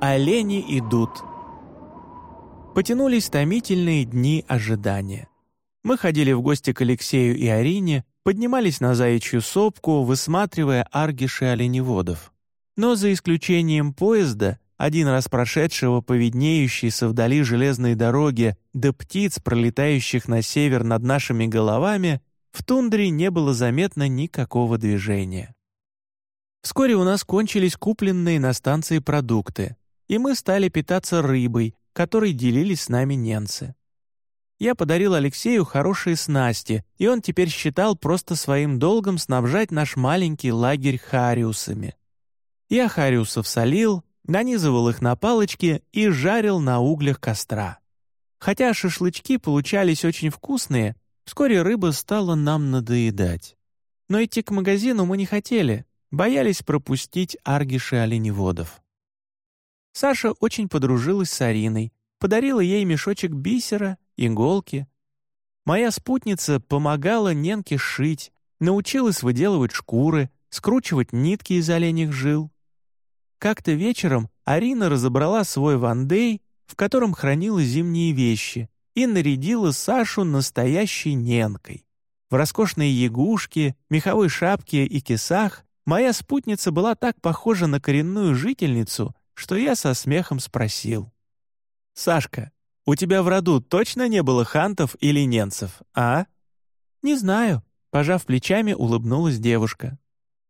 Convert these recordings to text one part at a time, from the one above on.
Олени идут. Потянулись томительные дни ожидания. Мы ходили в гости к Алексею и Арине, поднимались на заячью сопку, высматривая аргиши оленеводов. Но за исключением поезда, один раз прошедшего по виднеющейся вдали железной дороге до птиц, пролетающих на север над нашими головами, в тундре не было заметно никакого движения. Вскоре у нас кончились купленные на станции продукты, и мы стали питаться рыбой, которой делились с нами ненцы. Я подарил Алексею хорошие снасти, и он теперь считал просто своим долгом снабжать наш маленький лагерь хариусами. Я хариусов солил, нанизывал их на палочки и жарил на углях костра. Хотя шашлычки получались очень вкусные, вскоре рыба стала нам надоедать. Но идти к магазину мы не хотели, боялись пропустить аргиши оленеводов. Саша очень подружилась с Ариной, подарила ей мешочек бисера, иголки. Моя спутница помогала Ненке шить, научилась выделывать шкуры, скручивать нитки из оленьих жил. Как-то вечером Арина разобрала свой вандей, в котором хранила зимние вещи, и нарядила Сашу настоящей Ненкой. В роскошной ягушке, меховой шапке и кисах моя спутница была так похожа на коренную жительницу, что я со смехом спросил. «Сашка, у тебя в роду точно не было хантов или ненцев, а?» «Не знаю», — пожав плечами, улыбнулась девушка.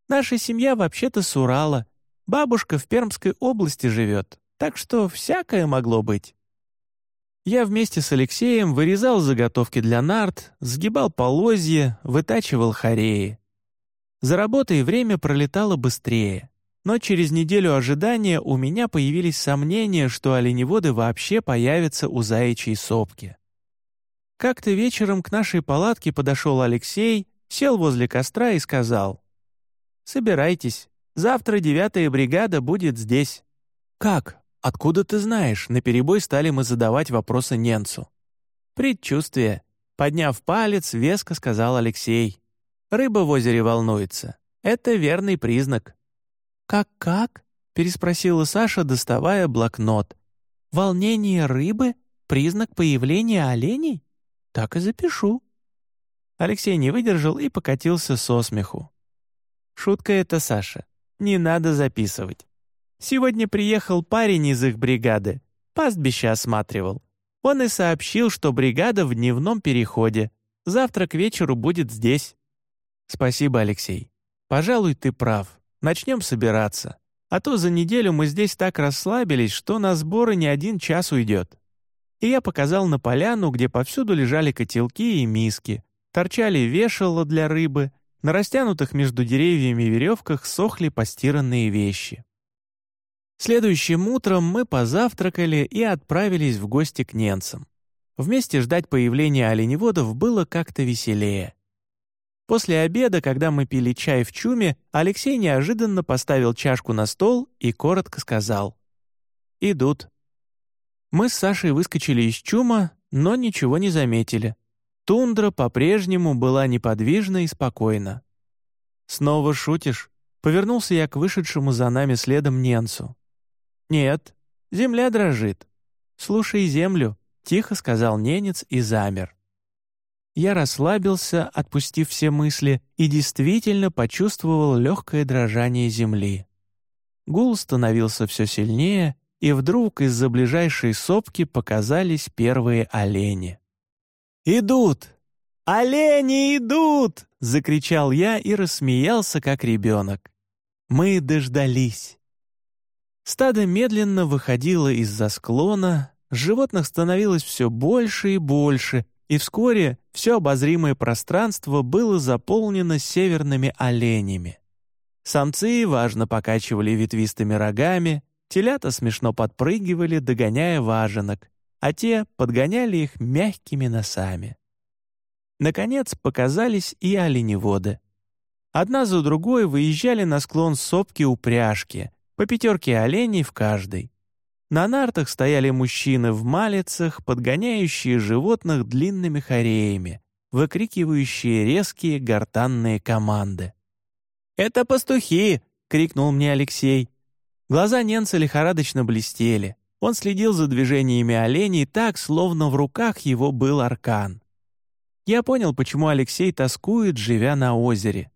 «Наша семья вообще-то с Урала. Бабушка в Пермской области живет, так что всякое могло быть». Я вместе с Алексеем вырезал заготовки для нарт, сгибал полозья, вытачивал хореи. За работой время пролетало быстрее. Но через неделю ожидания у меня появились сомнения, что оленеводы вообще появятся у заячьей сопки. Как-то вечером к нашей палатке подошел Алексей, сел возле костра и сказал, «Собирайтесь, завтра девятая бригада будет здесь». «Как? Откуда ты знаешь?» Наперебой стали мы задавать вопросы Ненцу. «Предчувствие», — подняв палец, веско сказал Алексей. «Рыба в озере волнуется. Это верный признак». «Как-как?» — переспросила Саша, доставая блокнот. «Волнение рыбы — признак появления оленей? Так и запишу». Алексей не выдержал и покатился со смеху. «Шутка это, Саша. Не надо записывать. Сегодня приехал парень из их бригады, пастбище осматривал. Он и сообщил, что бригада в дневном переходе. Завтра к вечеру будет здесь». «Спасибо, Алексей. Пожалуй, ты прав. Начнем собираться. А то за неделю мы здесь так расслабились, что на сборы не один час уйдет. И я показал на поляну, где повсюду лежали котелки и миски, торчали вешало для рыбы, на растянутых между деревьями веревках сохли постиранные вещи. Следующим утром мы позавтракали и отправились в гости к ненцам. Вместе ждать появления оленеводов было как-то веселее. После обеда, когда мы пили чай в чуме, Алексей неожиданно поставил чашку на стол и коротко сказал «Идут». Мы с Сашей выскочили из чума, но ничего не заметили. Тундра по-прежнему была неподвижна и спокойна. «Снова шутишь?» — повернулся я к вышедшему за нами следом Ненцу. «Нет, земля дрожит. Слушай землю», — тихо сказал ненец и замер. Я расслабился, отпустив все мысли, и действительно почувствовал легкое дрожание земли. Гул становился все сильнее, и вдруг из-за ближайшей сопки показались первые олени. «Идут! Олени идут!» — закричал я и рассмеялся, как ребенок. Мы дождались. Стадо медленно выходило из-за склона, животных становилось все больше и больше, и вскоре все обозримое пространство было заполнено северными оленями. Самцы важно покачивали ветвистыми рогами, телята смешно подпрыгивали, догоняя важенок, а те подгоняли их мягкими носами. Наконец показались и оленеводы. Одна за другой выезжали на склон сопки упряжки, по пятерке оленей в каждой. На нартах стояли мужчины в малицах, подгоняющие животных длинными хореями, выкрикивающие резкие гортанные команды. «Это пастухи!» — крикнул мне Алексей. Глаза Ненца лихорадочно блестели. Он следил за движениями оленей так, словно в руках его был аркан. Я понял, почему Алексей тоскует, живя на озере.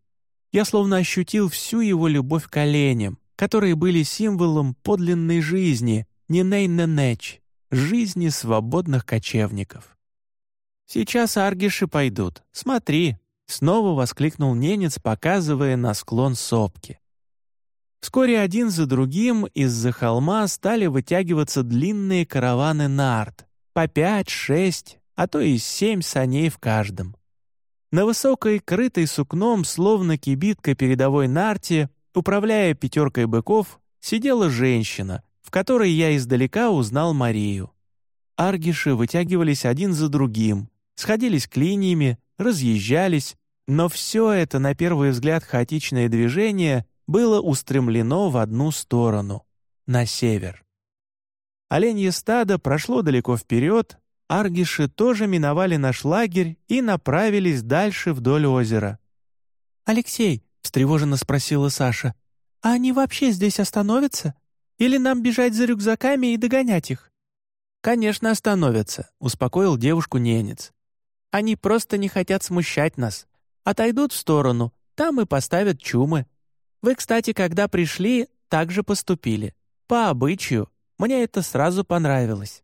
Я словно ощутил всю его любовь к оленям, которые были символом подлинной жизни, неней-ненеч, жизни свободных кочевников. «Сейчас аргиши пойдут, смотри», — снова воскликнул ненец, показывая на склон сопки. Вскоре один за другим из-за холма стали вытягиваться длинные караваны нарт, по пять, шесть, а то и семь саней в каждом. На высокой, крытой сукном, словно кибитка передовой нарте, управляя пятеркой быков, сидела женщина, которой я издалека узнал Марию. Аргиши вытягивались один за другим, сходились клиньями, разъезжались, но все это, на первый взгляд, хаотичное движение было устремлено в одну сторону — на север. Оленье стадо прошло далеко вперед, аргиши тоже миновали наш лагерь и направились дальше вдоль озера. «Алексей», — встревоженно спросила Саша, «а они вообще здесь остановятся? Или нам бежать за рюкзаками и догонять их?» «Конечно, остановятся», — успокоил девушку ненец. «Они просто не хотят смущать нас. Отойдут в сторону, там и поставят чумы. Вы, кстати, когда пришли, так же поступили. По обычаю. Мне это сразу понравилось».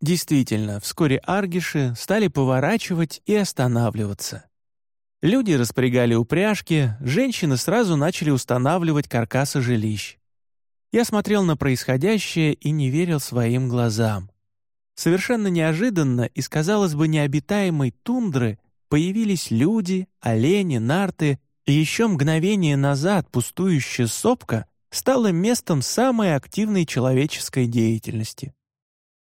Действительно, вскоре аргиши стали поворачивать и останавливаться. Люди распрягали упряжки, женщины сразу начали устанавливать каркасы жилищ. Я смотрел на происходящее и не верил своим глазам. Совершенно неожиданно из, казалось бы, необитаемой тундры появились люди, олени, нарты и еще мгновение назад пустующая сопка стала местом самой активной человеческой деятельности.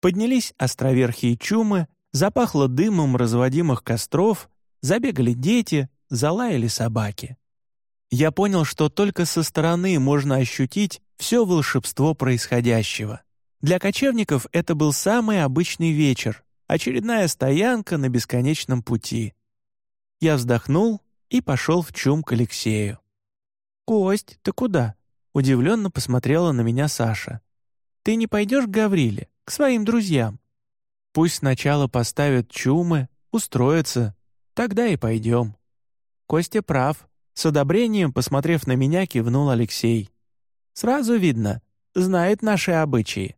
Поднялись островерхие чумы, запахло дымом разводимых костров, забегали дети, залаяли собаки. Я понял, что только со стороны можно ощутить все волшебство происходящего. Для кочевников это был самый обычный вечер, очередная стоянка на бесконечном пути. Я вздохнул и пошел в чум к Алексею. «Кость, ты куда?» — удивленно посмотрела на меня Саша. «Ты не пойдешь к Гавриле, к своим друзьям? Пусть сначала поставят чумы, устроятся, тогда и пойдем». Костя прав. С одобрением, посмотрев на меня, кивнул Алексей. «Сразу видно, знает наши обычаи».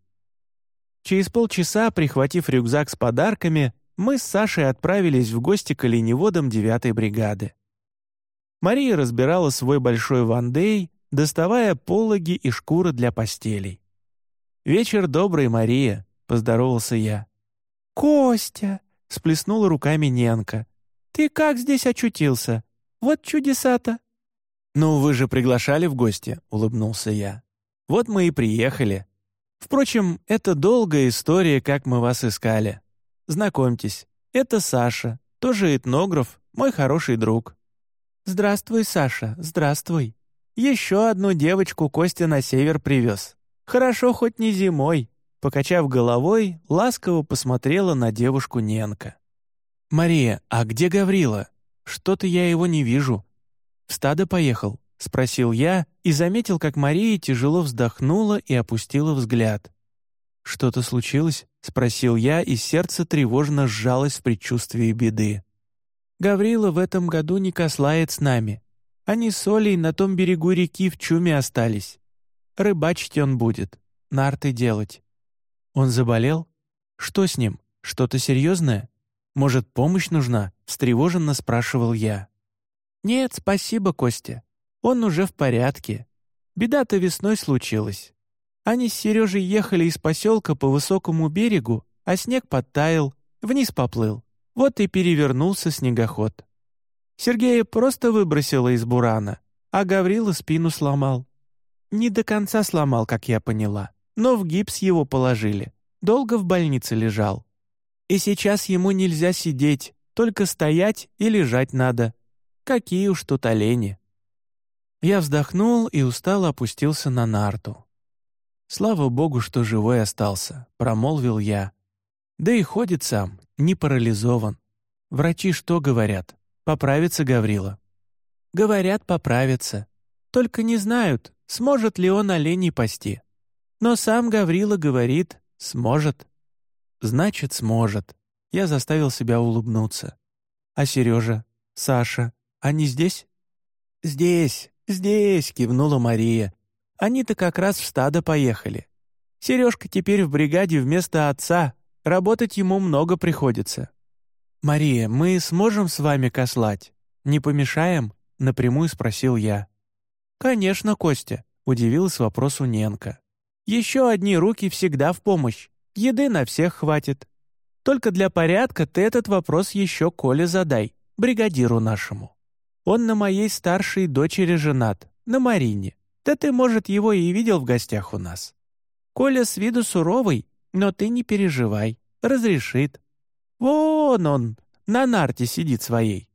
Через полчаса, прихватив рюкзак с подарками, мы с Сашей отправились в гости к оленеводам девятой бригады. Мария разбирала свой большой вандей, доставая пологи и шкуры для постелей. «Вечер добрый, Мария», — поздоровался я. «Костя!» — сплеснула руками Ненка. «Ты как здесь очутился? Вот чудеса-то!» «Ну, вы же приглашали в гости», — улыбнулся я. «Вот мы и приехали. Впрочем, это долгая история, как мы вас искали. Знакомьтесь, это Саша, тоже этнограф, мой хороший друг. «Здравствуй, Саша, здравствуй. Еще одну девочку Костя на север привез. Хорошо, хоть не зимой». Покачав головой, ласково посмотрела на девушку Ненка. «Мария, а где Гаврила? Что-то я его не вижу». «В стадо поехал?» — спросил я и заметил, как Мария тяжело вздохнула и опустила взгляд. «Что-то случилось?» — спросил я, и сердце тревожно сжалось в предчувствии беды. Гаврила в этом году не кослает с нами. Они с Олей на том берегу реки в чуме остались. Рыбачить он будет, нарты делать. Он заболел? Что с ним? Что-то серьезное? Может, помощь нужна?» — встревоженно спрашивал я. «Нет, спасибо, Костя. Он уже в порядке. Беда-то весной случилась. Они с Сережей ехали из поселка по высокому берегу, а снег подтаял, вниз поплыл. Вот и перевернулся снегоход. Сергея просто выбросило из бурана, а Гаврила спину сломал. Не до конца сломал, как я поняла, но в гипс его положили. Долго в больнице лежал. И сейчас ему нельзя сидеть, только стоять и лежать надо. Какие уж тут олени. Я вздохнул и устало опустился на нарту. «Слава богу, что живой остался», — промолвил я. «Да и ходит сам, не парализован. Врачи что говорят? Поправится Гаврила. Говорят, поправится. Только не знают, сможет ли он оленей пасти. Но сам Гаврила говорит «сможет». Значит, сможет. Я заставил себя улыбнуться. А Сережа, Саша, они здесь? «Здесь, здесь», — кивнула Мария. «Они-то как раз в стадо поехали. Сережка теперь в бригаде вместо отца. Работать ему много приходится». «Мария, мы сможем с вами кослать? Не помешаем?» — напрямую спросил я. «Конечно, Костя», — удивилась вопросу Ненка. «Еще одни руки всегда в помощь. Еды на всех хватит. Только для порядка ты этот вопрос еще Коле задай, бригадиру нашему. Он на моей старшей дочери женат, на Марине. Да ты, может, его и видел в гостях у нас. Коля с виду суровый, но ты не переживай, разрешит. Вон он, на нарте сидит своей».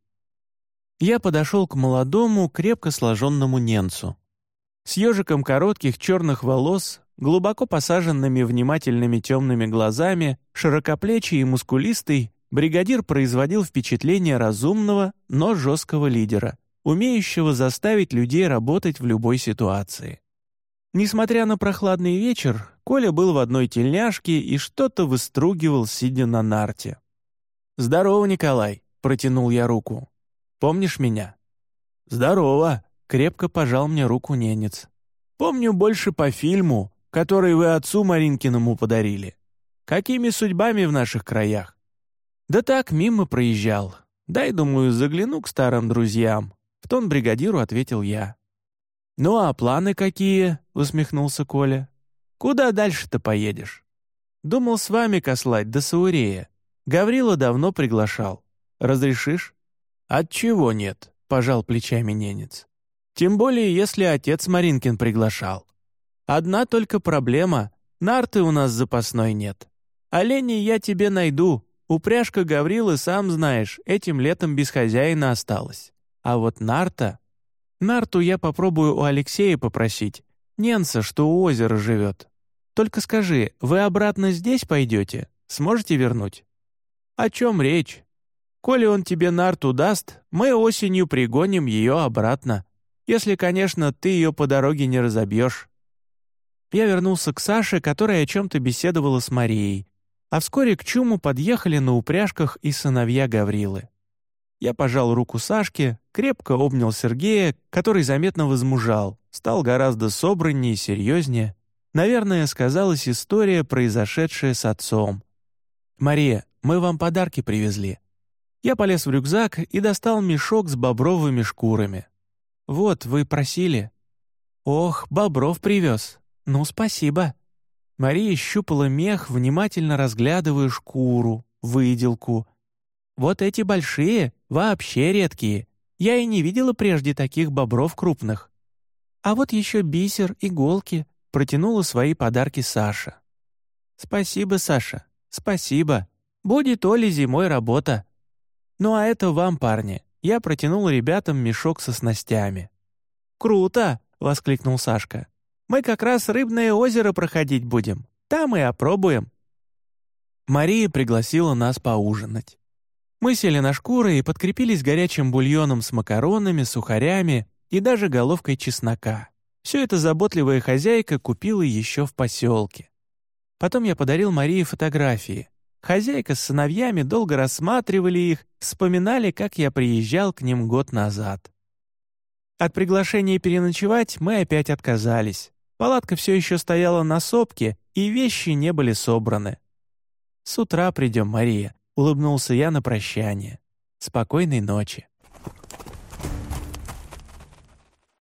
Я подошел к молодому, крепко сложенному ненцу. С ежиком коротких черных волос, глубоко посаженными внимательными темными глазами, широкоплечий и мускулистый, бригадир производил впечатление разумного, но жесткого лидера, умеющего заставить людей работать в любой ситуации. Несмотря на прохладный вечер, Коля был в одной тельняшке и что-то выстругивал, сидя на нарте. «Здорово, Николай!» — протянул я руку. «Помнишь меня?» «Здорово!» — крепко пожал мне руку ненец. «Помню больше по фильму, который вы отцу Маринкиному подарили. Какими судьбами в наших краях?» «Да так, мимо проезжал. Дай, думаю, загляну к старым друзьям», — в тон бригадиру ответил я. «Ну а планы какие?» — усмехнулся Коля. «Куда дальше-то поедешь?» «Думал с вами кослать до Саурея. Гаврила давно приглашал. Разрешишь?» «Отчего нет?» — пожал плечами ненец. «Тем более, если отец Маринкин приглашал. Одна только проблема — нарты у нас запасной нет. Оленей я тебе найду. Упряжка Гаврилы, сам знаешь, этим летом без хозяина осталась. А вот нарта Нарту я попробую у Алексея попросить. Ненца, что у озера живет. Только скажи, вы обратно здесь пойдете? Сможете вернуть?» «О чем речь? Коли он тебе нарту даст, мы осенью пригоним ее обратно. Если, конечно, ты ее по дороге не разобьешь». Я вернулся к Саше, которая о чем-то беседовала с Марией, а вскоре к чуму подъехали на упряжках и сыновья Гаврилы. Я пожал руку Сашке, крепко обнял Сергея, который заметно возмужал, стал гораздо собраннее и серьезнее. Наверное, сказалась история, произошедшая с отцом. «Мария, мы вам подарки привезли». Я полез в рюкзак и достал мешок с бобровыми шкурами. «Вот, вы просили». «Ох, бобров привез. Ну, спасибо». Мария щупала мех, внимательно разглядывая шкуру, выделку. «Вот эти большие Вообще редкие. Я и не видела прежде таких бобров крупных. А вот еще бисер, иголки. Протянула свои подарки Саша. Спасибо, Саша. Спасибо. Будет Оле зимой работа. Ну а это вам, парни. Я протянул ребятам мешок со снастями. «Круто!» — воскликнул Сашка. «Мы как раз рыбное озеро проходить будем. Там и опробуем». Мария пригласила нас поужинать. Мы сели на шкуры и подкрепились горячим бульоном с макаронами, сухарями и даже головкой чеснока. Все это заботливая хозяйка купила еще в поселке. Потом я подарил Марии фотографии. Хозяйка с сыновьями долго рассматривали их, вспоминали, как я приезжал к ним год назад. От приглашения переночевать мы опять отказались. Палатка все еще стояла на сопке, и вещи не были собраны. «С утра придем, Мария», улыбнулся я на прощание. «Спокойной ночи».